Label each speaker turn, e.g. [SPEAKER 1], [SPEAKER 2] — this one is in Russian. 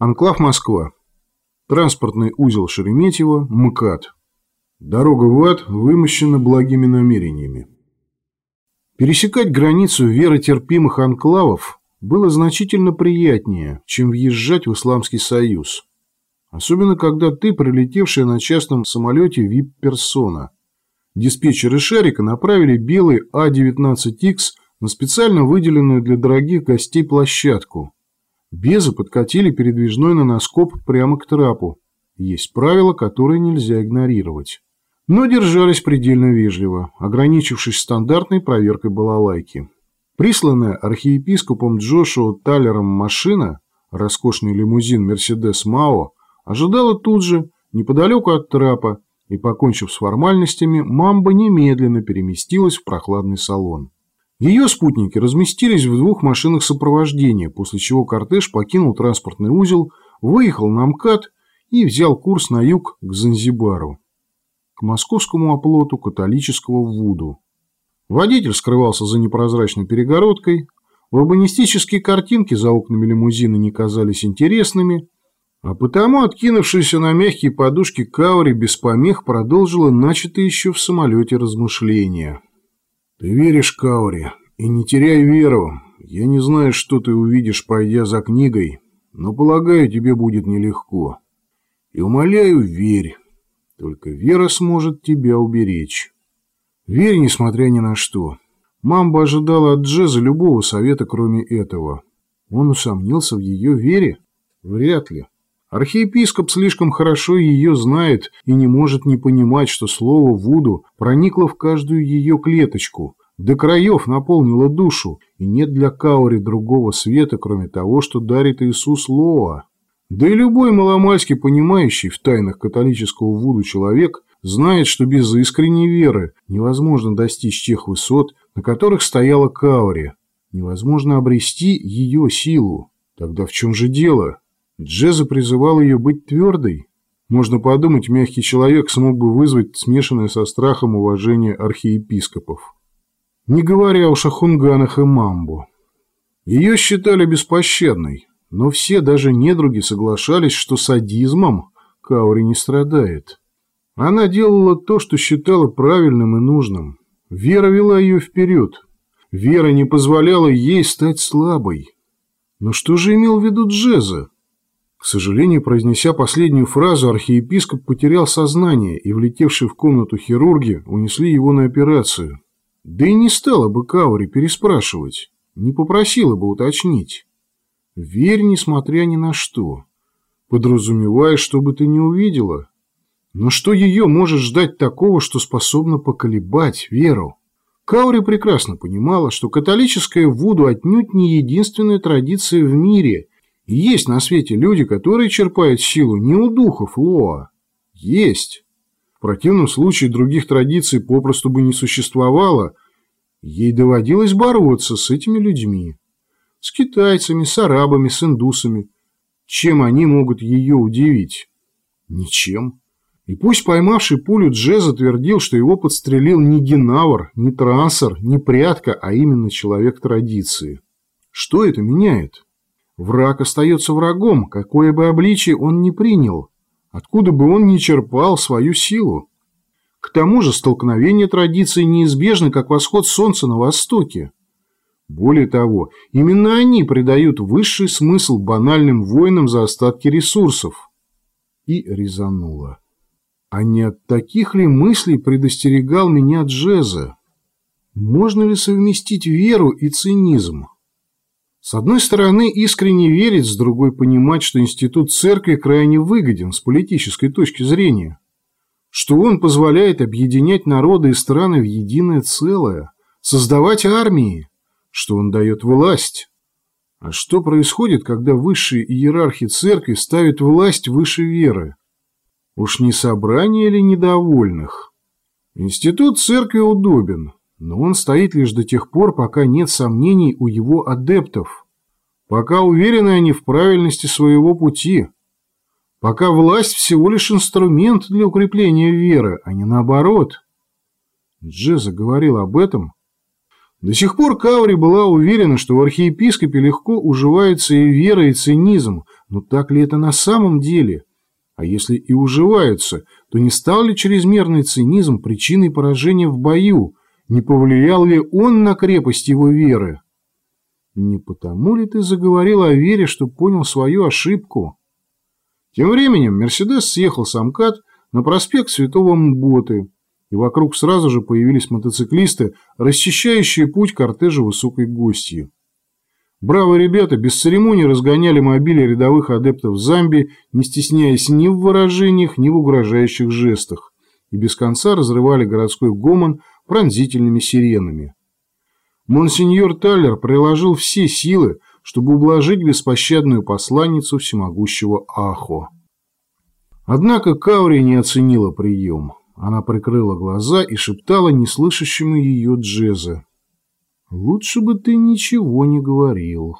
[SPEAKER 1] Анклав Москва. Транспортный узел Шереметьево, МКАД. Дорога в ад вымощена благими намерениями. Пересекать границу веротерпимых анклавов было значительно приятнее, чем въезжать в Исламский Союз. Особенно, когда ты, прилетевшая на частном самолете вип-персона. Диспетчеры Шарика направили белый А-19Х на специально выделенную для дорогих гостей площадку – Безы подкатили передвижной наноскоп прямо к трапу. Есть правила, которые нельзя игнорировать. Но держались предельно вежливо, ограничившись стандартной проверкой балалайки. Присланная архиепископом Джошуа Талером машина, роскошный лимузин «Мерседес Мао», ожидала тут же, неподалеку от трапа, и, покончив с формальностями, мамба немедленно переместилась в прохладный салон. Ее спутники разместились в двух машинах сопровождения, после чего кортеж покинул транспортный узел, выехал на МКАД и взял курс на юг к Занзибару, к московскому оплоту католического Вуду. Водитель скрывался за непрозрачной перегородкой, урбанистические картинки за окнами лимузина не казались интересными, а потому откинувшаяся на мягкие подушки Каури без помех продолжила начатые еще в самолете размышления. Ты веришь Каури, и не теряй веру. Я не знаю, что ты увидишь, пройдя за книгой, но, полагаю, тебе будет нелегко. И умоляю, верь. Только вера сможет тебя уберечь. Верь, несмотря ни на что. Мамба ожидала от Джеза любого совета, кроме этого. Он усомнился в ее вере? Вряд ли. Архиепископ слишком хорошо ее знает и не может не понимать, что слово «Вуду» проникло в каждую ее клеточку, до краев наполнило душу, и нет для Каури другого света, кроме того, что дарит Иисус Лоа. Да и любой маломальски понимающий в тайнах католического Вуду человек знает, что без искренней веры невозможно достичь тех высот, на которых стояла Каури. Невозможно обрести ее силу. Тогда в чем же дело? Джеза призывал ее быть твердой. Можно подумать, мягкий человек смог бы вызвать смешанное со страхом уважение архиепископов. Не говоря уж о хунганах и мамбу. Ее считали беспощадной, но все, даже недруги, соглашались, что садизмом Каури не страдает. Она делала то, что считала правильным и нужным. Вера вела ее вперед. Вера не позволяла ей стать слабой. Но что же имел в виду Джеза? К сожалению, произнеся последнюю фразу, архиепископ потерял сознание, и влетевшие в комнату хирурги унесли его на операцию. Да и не стала бы Каури переспрашивать, не попросила бы уточнить. Верь, несмотря ни на что, подразумевая, что бы ты не увидела. Но что ее может ждать такого, что способно поколебать веру? Каури прекрасно понимала, что католическая Вуду отнюдь не единственная традиция в мире – есть на свете люди, которые черпают силу не у духов Лоа. Есть. В противном случае других традиций попросту бы не существовало. Ей доводилось бороться с этими людьми. С китайцами, с арабами, с индусами. Чем они могут ее удивить? Ничем. И пусть поймавший пулю Джеза твердил, что его подстрелил не Генавр, не Трансор, не Прятка, а именно человек традиции. Что это меняет? Враг остается врагом, какое бы обличие он ни принял, откуда бы он ни черпал свою силу. К тому же столкновение традиций неизбежно, как восход солнца на востоке. Более того, именно они придают высший смысл банальным войнам за остатки ресурсов. И резануло. А не от таких ли мыслей предостерегал меня Джеза? Можно ли совместить веру и цинизм? С одной стороны, искренне верить, с другой понимать, что институт церкви крайне выгоден с политической точки зрения, что он позволяет объединять народы и страны в единое целое, создавать армии, что он дает власть. А что происходит, когда высшие иерархи церкви ставят власть выше веры? Уж не собрание ли недовольных? Институт церкви удобен, но он стоит лишь до тех пор, пока нет сомнений у его адептов, пока уверены они в правильности своего пути, пока власть всего лишь инструмент для укрепления веры, а не наоборот. Джеза говорил об этом. До сих пор Каури была уверена, что в архиепископе легко уживаются и вера, и цинизм, Но так ли это на самом деле? А если и уживаются, то не стал ли чрезмерный цинизм причиной поражения в бою? Не повлиял ли он на крепость его веры? Не потому ли ты заговорил о вере, что понял свою ошибку? Тем временем Мерседес съехал с Амкад на проспект Святого Мботы, и вокруг сразу же появились мотоциклисты, расчищающие путь кортежа высокой гостью. Бравые ребята без церемоний разгоняли мобили рядовых адептов Замби, не стесняясь ни в выражениях, ни в угрожающих жестах, и без конца разрывали городской гомон пронзительными сиренами. Монсеньор Таллер приложил все силы, чтобы ублажить беспощадную посланницу всемогущего Ахо. Однако Каури не оценила прием. Она прикрыла глаза и шептала неслышащему ее Джеза. «Лучше бы ты ничего не говорил».